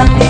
Amén.